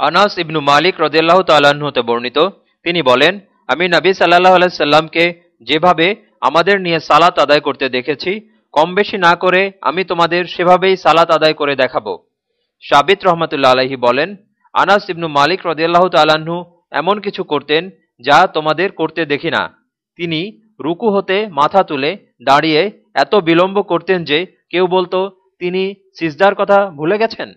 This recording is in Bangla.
আনাস ইবনু মালিক রদেল্লাহ তাল্লাহ্ন হতে বর্ণিত। তিনি বলেন, আমি নবী সাল্লাহ আলাইসাল্লামকে যেভাবে আমাদের নিয়ে সালাত আদায় করতে দেখেছি কম বেশি না করে আমি তোমাদের সেভাবেই সালাত আদায় করে দেখাবো। সাবিত রহমতুল্লা আলহি বলেন, আনাস ইবনু মালিক রদিয়াল্লাহ তাল্লাহ্ন এমন কিছু করতেন যা তোমাদের করতে দেখি না। তিনি রুকু হতে মাথা তুলে দাঁড়িয়ে এত বিলম্ব করতেন যে কেউ বলতো, তিনি সিজদার কথা ভুলে গেছেন?